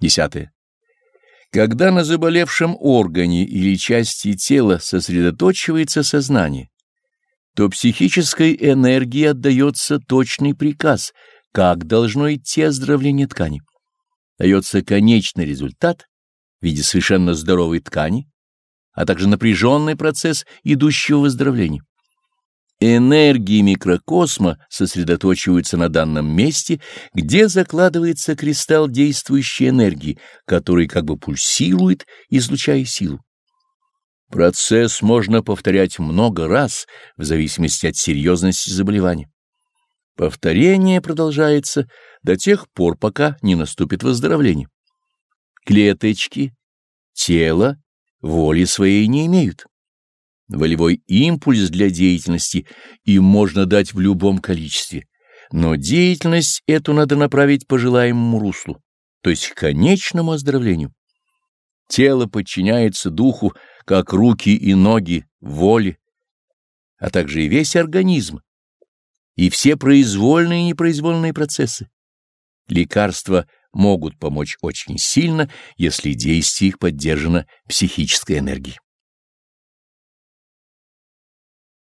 Десятое. Когда на заболевшем органе или части тела сосредоточивается сознание, то психической энергии отдается точный приказ, как должно идти оздоровление ткани. Дается конечный результат в виде совершенно здоровой ткани, а также напряженный процесс идущего выздоровления. Энергии микрокосма сосредоточиваются на данном месте, где закладывается кристалл действующей энергии, который как бы пульсирует, излучая силу. Процесс можно повторять много раз в зависимости от серьезности заболевания. Повторение продолжается до тех пор, пока не наступит выздоровление. Клеточки, тело воли своей не имеют. Волевой импульс для деятельности им можно дать в любом количестве, но деятельность эту надо направить по желаемому руслу, то есть к конечному оздоровлению. Тело подчиняется духу, как руки и ноги, воле, а также и весь организм, и все произвольные и непроизвольные процессы. Лекарства могут помочь очень сильно, если действие их поддержано психической энергией.